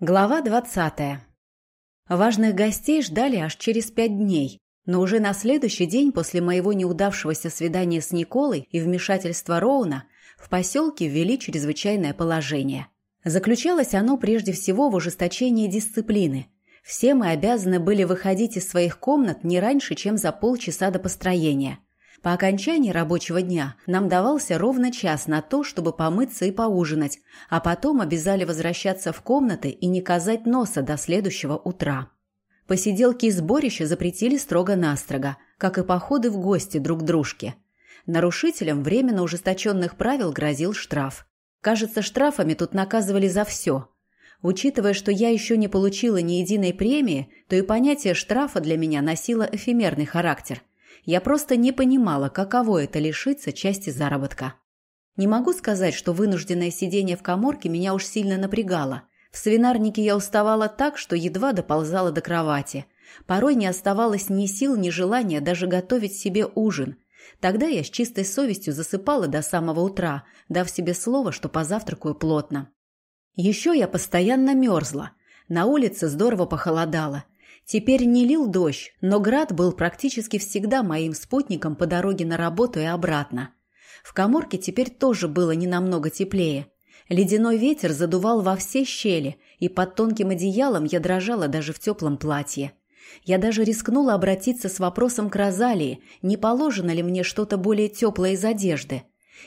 Глава двадцатая. Важных гостей ждали аж через пять дней, но уже на следующий день после моего неудавшегося свидания с Николой и вмешательства Роуна в поселке ввели чрезвычайное положение. Заключалось оно прежде всего в ужесточении дисциплины. Все мы обязаны были выходить из своих комнат не раньше, чем за полчаса до построения – по окончании рабочего дня нам давался ровно час на то, чтобы помыться и поужинать, а потом обязали возвращаться в комнаты и не казать носа до следующего утра. Посиделки и сборища запретили строго-настрого, как и походы в гости друг к дружке. Нарушителям временно ужесточенных правил грозил штраф. Кажется, штрафами тут наказывали за все. Учитывая, что я еще не получила ни единой премии, то и понятие штрафа для меня носило эфемерный характер. Я просто не понимала, каково это лишиться части заработка. Не могу сказать, что вынужденное сидение в коморке меня уж сильно напрягало. В свинарнике я уставала так, что едва доползала до кровати. Порой не оставалось ни сил, ни желания даже готовить себе ужин. Тогда я с чистой совестью засыпала до самого утра, дав себе слово, что позавтракаю плотно. Еще я постоянно мерзла. На улице здорово похолодало – Теперь не лил дождь, но град был практически всегда моим спутником по дороге на работу и обратно. В коморке теперь тоже было не намного теплее. Ледяной ветер задувал во все щели, и под тонким одеялом я дрожала даже в теплом платье. Я даже рискнула обратиться с вопросом к Розалии, не положено ли мне что-то более теплое из одежды.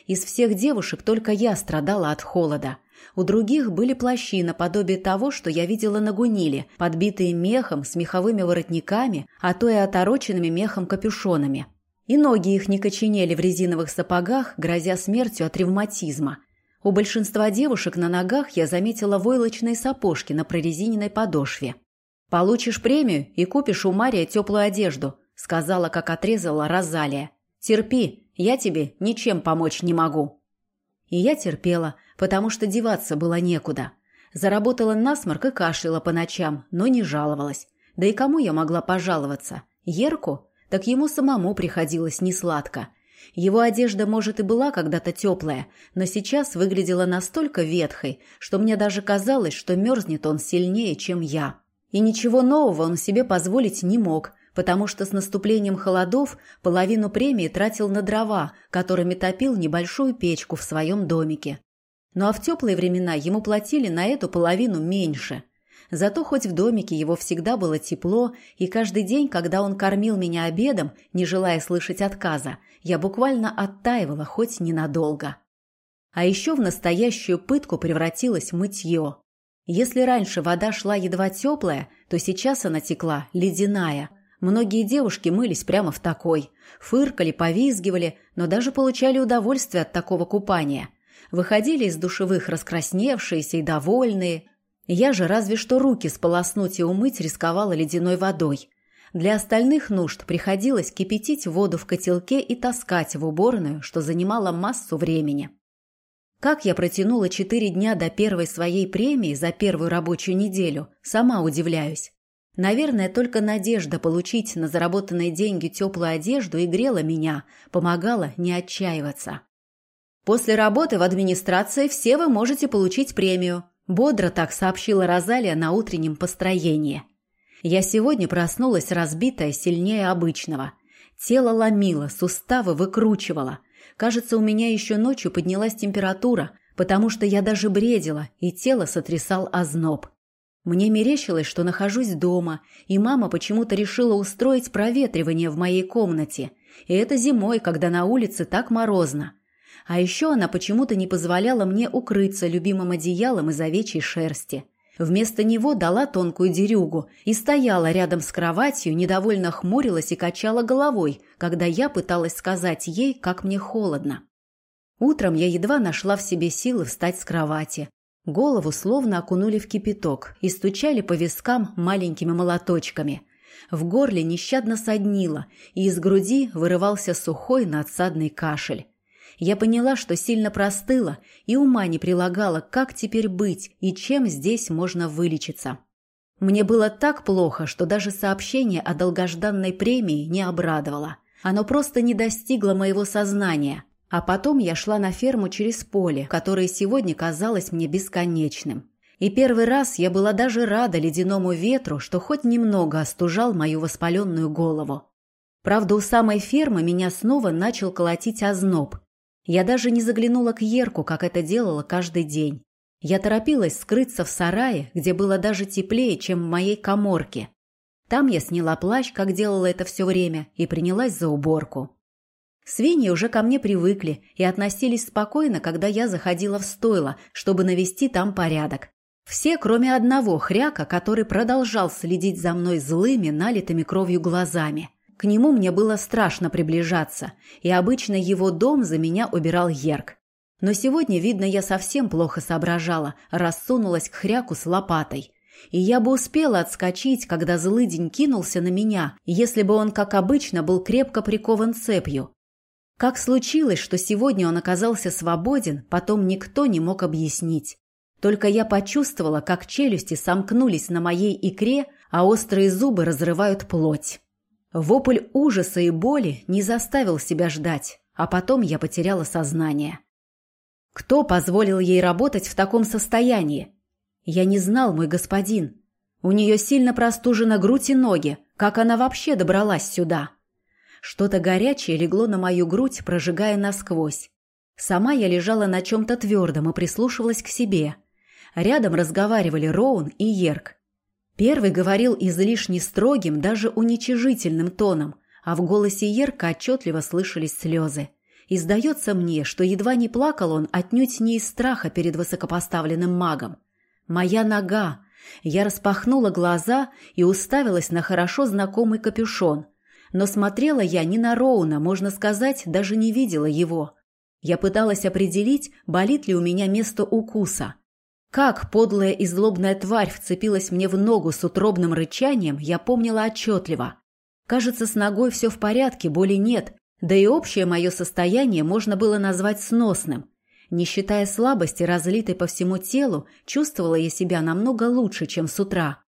Из всех девушек только я страдала от холода – у других были плащи наподобие того, что я видела на гуниле, подбитые мехом, с меховыми воротниками, а то и отороченными мехом капюшонами. И ноги их не коченели в резиновых сапогах, грозя смертью от ревматизма. У большинства девушек на ногах я заметила войлочные сапожки на прорезиненной подошве. «Получишь премию и купишь у Мария теплую одежду», сказала, как отрезала Розалия. «Терпи, я тебе ничем помочь не могу». И я терпела, потому что деваться было некуда. Заработала насморк и кашляла по ночам, но не жаловалась. Да и кому я могла пожаловаться? Ерку? Так ему самому приходилось несладко. Его одежда, может, и была когда-то теплая, но сейчас выглядела настолько ветхой, что мне даже казалось, что мерзнет он сильнее, чем я. И ничего нового он себе позволить не мог, потому что с наступлением холодов половину премии тратил на дрова, которыми топил небольшую печку в своем домике. Ну а в теплые времена ему платили на эту половину меньше. Зато хоть в домике его всегда было тепло, и каждый день, когда он кормил меня обедом, не желая слышать отказа, я буквально оттаивала хоть ненадолго. А еще в настоящую пытку превратилось мытье. Если раньше вода шла едва теплая, то сейчас она текла ледяная. Многие девушки мылись прямо в такой. Фыркали, повизгивали, но даже получали удовольствие от такого купания – выходили из душевых раскрасневшиеся и довольные. Я же разве что руки сполоснуть и умыть рисковала ледяной водой. Для остальных нужд приходилось кипятить воду в котелке и таскать в уборную, что занимало массу времени. Как я протянула четыре дня до первой своей премии за первую рабочую неделю, сама удивляюсь. Наверное, только надежда получить на заработанные деньги теплую одежду и грела меня, помогала не отчаиваться. После работы в администрации все вы можете получить премию», – бодро так сообщила Розалия на утреннем построении. «Я сегодня проснулась разбитая сильнее обычного. Тело ломило, суставы выкручивало. Кажется, у меня еще ночью поднялась температура, потому что я даже бредила, и тело сотрясал озноб. Мне мерещилось, что нахожусь дома, и мама почему-то решила устроить проветривание в моей комнате. И это зимой, когда на улице так морозно. А еще она почему-то не позволяла мне укрыться любимым одеялом из овечьей шерсти. Вместо него дала тонкую дерюгу и стояла рядом с кроватью, недовольно хмурилась и качала головой, когда я пыталась сказать ей, как мне холодно. Утром я едва нашла в себе силы встать с кровати. Голову словно окунули в кипяток и стучали по вискам маленькими молоточками. В горле нещадно соднило, и из груди вырывался сухой надсадный кашель. Я поняла, что сильно простыла и ума не прилагала, как теперь быть и чем здесь можно вылечиться. Мне было так плохо, что даже сообщение о долгожданной премии не обрадовало. Оно просто не достигло моего сознания. А потом я шла на ферму через поле, которое сегодня казалось мне бесконечным. И первый раз я была даже рада ледяному ветру, что хоть немного остужал мою воспаленную голову. Правда, у самой фермы меня снова начал колотить озноб. Я даже не заглянула к Ерку, как это делала каждый день. Я торопилась скрыться в сарае, где было даже теплее, чем в моей коморке. Там я сняла плащ, как делала это все время, и принялась за уборку. Свиньи уже ко мне привыкли и относились спокойно, когда я заходила в стойло, чтобы навести там порядок. Все, кроме одного хряка, который продолжал следить за мной злыми, налитыми кровью глазами. К нему мне было страшно приближаться, и обычно его дом за меня убирал Ерк. Но сегодня, видно, я совсем плохо соображала, рассунулась к хряку с лопатой. И я бы успела отскочить, когда злыдень кинулся на меня, если бы он, как обычно, был крепко прикован цепью. Как случилось, что сегодня он оказался свободен, потом никто не мог объяснить. Только я почувствовала, как челюсти сомкнулись на моей икре, а острые зубы разрывают плоть. Вопль ужаса и боли не заставил себя ждать, а потом я потеряла сознание. Кто позволил ей работать в таком состоянии? Я не знал, мой господин. У нее сильно простужена грудь и ноги. Как она вообще добралась сюда? Что-то горячее легло на мою грудь, прожигая насквозь. Сама я лежала на чем-то твердом и прислушивалась к себе – Рядом разговаривали Роун и Ерк. Первый говорил излишне строгим, даже уничижительным тоном, а в голосе Ерка отчетливо слышались слезы. И сдается мне, что едва не плакал он отнюдь не из страха перед высокопоставленным магом. «Моя нога!» Я распахнула глаза и уставилась на хорошо знакомый капюшон. Но смотрела я не на Роуна, можно сказать, даже не видела его. Я пыталась определить, болит ли у меня место укуса – как подлая и злобная тварь вцепилась мне в ногу с утробным рычанием, я помнила отчетливо. Кажется, с ногой все в порядке, боли нет, да и общее мое состояние можно было назвать сносным. Не считая слабости, разлитой по всему телу, чувствовала я себя намного лучше, чем с утра.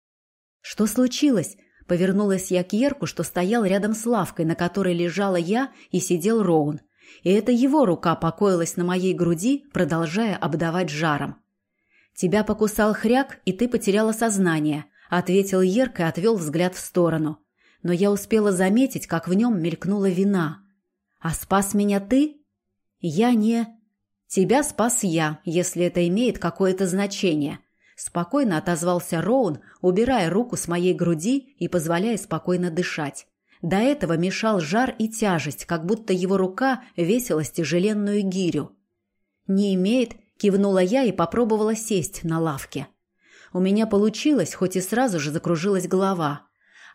«Что случилось?» – повернулась я к Ерку, что стоял рядом с лавкой, на которой лежала я и сидел Роун. И это его рука покоилась на моей груди, продолжая обдавать жаром. «Тебя покусал хряк, и ты потеряла сознание», — ответил Ерк и отвел взгляд в сторону. Но я успела заметить, как в нем мелькнула вина. «А спас меня ты?» «Я не...» «Тебя спас я, если это имеет какое-то значение», — спокойно отозвался Роун, убирая руку с моей груди и позволяя спокойно дышать. До этого мешал жар и тяжесть, как будто его рука весила тяжеленную гирю. «Не имеет Кивнула я и попробовала сесть на лавке. У меня получилось, хоть и сразу же закружилась голова.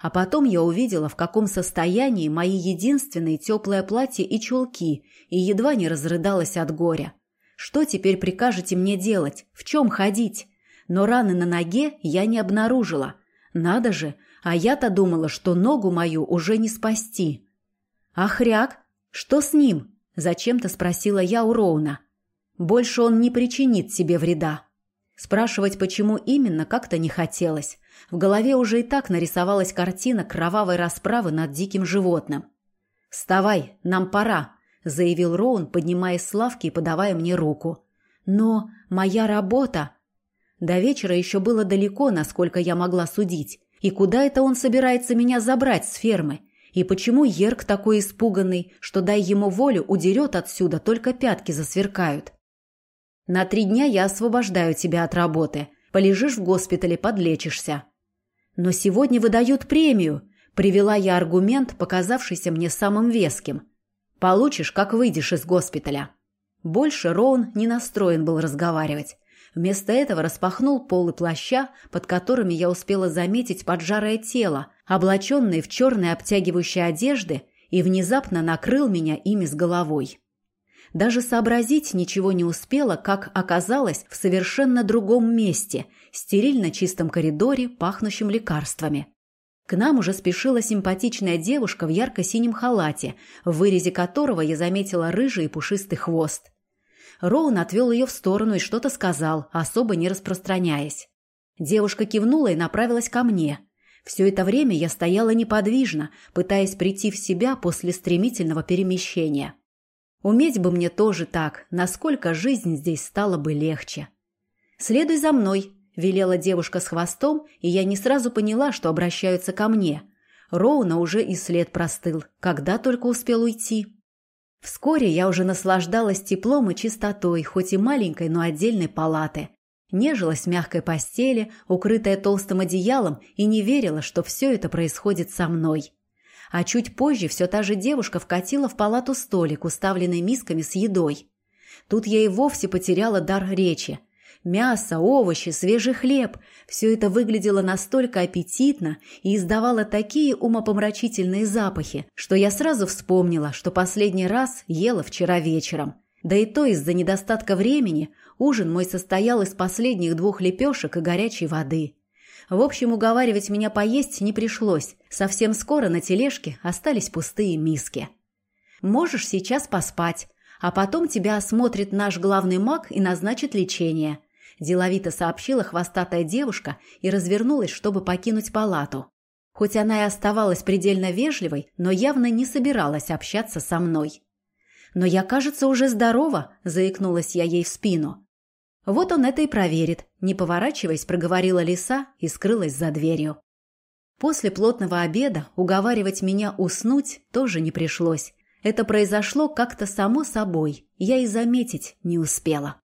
А потом я увидела, в каком состоянии мои единственные теплое платье и чулки, и едва не разрыдалась от горя. Что теперь прикажете мне делать? В чем ходить? Но раны на ноге я не обнаружила. Надо же, а я-то думала, что ногу мою уже не спасти. «А хряк? Что с ним?» – зачем-то спросила я у Роуна. Больше он не причинит себе вреда. Спрашивать, почему именно, как-то не хотелось. В голове уже и так нарисовалась картина кровавой расправы над диким животным. «Вставай, нам пора», — заявил Роун, поднимаясь с лавки и подавая мне руку. «Но моя работа...» До вечера еще было далеко, насколько я могла судить. И куда это он собирается меня забрать с фермы? И почему Ерк такой испуганный, что, дай ему волю, удерет отсюда, только пятки засверкают? На три дня я освобождаю тебя от работы. Полежишь в госпитале, подлечишься. Но сегодня выдают премию. Привела я аргумент, показавшийся мне самым веским. Получишь, как выйдешь из госпиталя. Больше Роун не настроен был разговаривать. Вместо этого распахнул полы плаща, под которыми я успела заметить поджарое тело, облаченное в черные обтягивающие одежды, и внезапно накрыл меня ими с головой. Даже сообразить ничего не успела, как оказалось в совершенно другом месте, стерильно чистом коридоре, пахнущем лекарствами. К нам уже спешила симпатичная девушка в ярко-синем халате, в вырезе которого я заметила рыжий и пушистый хвост. Роун отвел ее в сторону и что-то сказал, особо не распространяясь. Девушка кивнула и направилась ко мне. Все это время я стояла неподвижно, пытаясь прийти в себя после стремительного перемещения. Уметь бы мне тоже так, насколько жизнь здесь стала бы легче. «Следуй за мной», –– велела девушка с хвостом, и я не сразу поняла, что обращаются ко мне. Роуна уже и след простыл, когда только успел уйти. Вскоре я уже наслаждалась теплом и чистотой, хоть и маленькой, но отдельной палаты. Нежилась в мягкой постели, укрытая толстым одеялом, и не верила, что все это происходит со мной. А чуть позже все та же девушка вкатила в палату столик, уставленный мисками с едой. Тут я и вовсе потеряла дар речи. Мясо, овощи, свежий хлеб – все это выглядело настолько аппетитно и издавало такие умопомрачительные запахи, что я сразу вспомнила, что последний раз ела вчера вечером. Да и то из-за недостатка времени ужин мой состоял из последних двух лепешек и горячей воды. В общем, уговаривать меня поесть не пришлось. Совсем скоро на тележке остались пустые миски. «Можешь сейчас поспать, а потом тебя осмотрит наш главный маг и назначит лечение», деловито сообщила хвостатая девушка и развернулась, чтобы покинуть палату. Хоть она и оставалась предельно вежливой, но явно не собиралась общаться со мной. «Но я, кажется, уже здорова», – заикнулась я ей в спину. «Вот он это и проверит», – не поворачиваясь, проговорила лиса и скрылась за дверью. После плотного обеда уговаривать меня уснуть тоже не пришлось. Это произошло как-то само собой, я и заметить не успела.